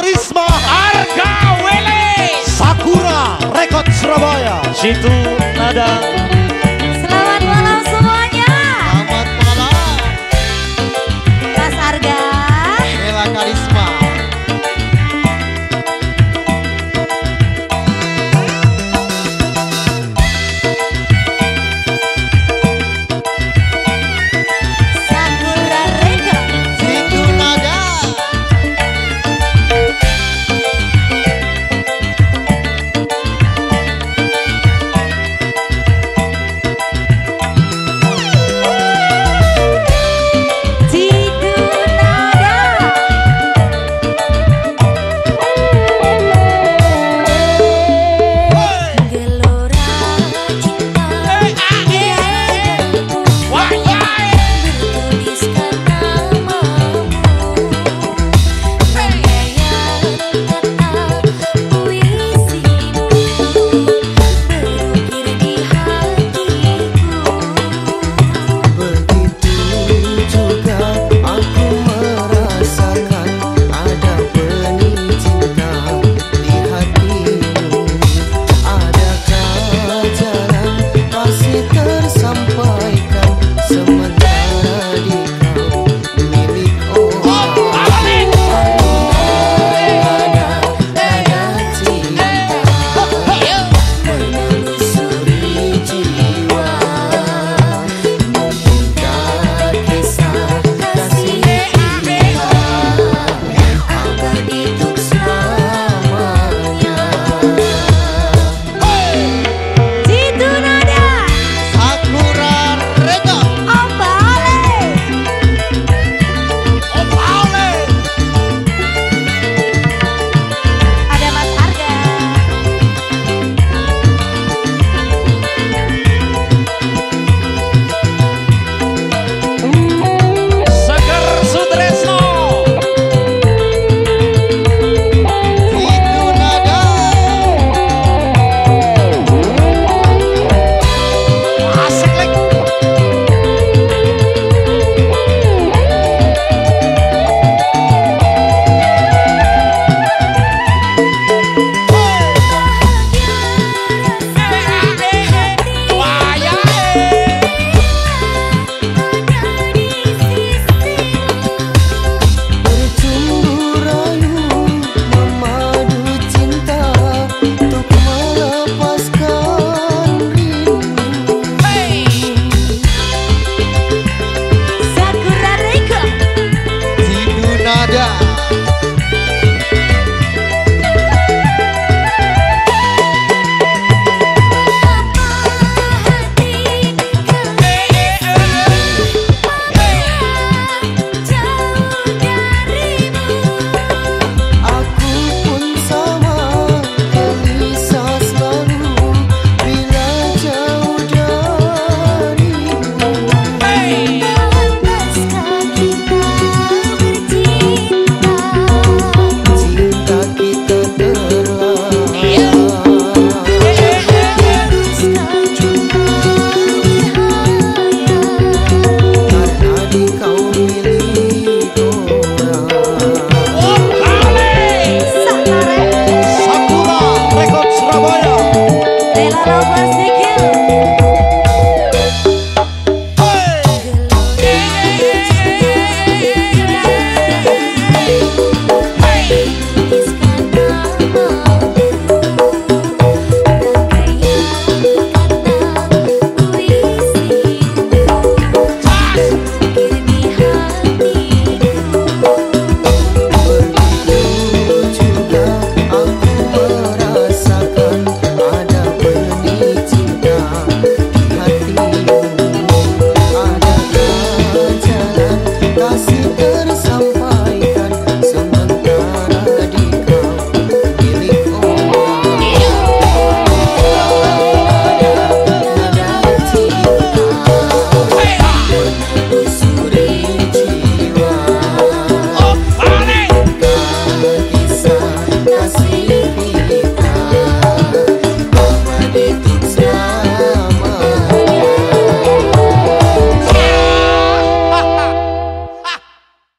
Risma Arga Wele. Sakura Rekod Surabaya. Situ Nada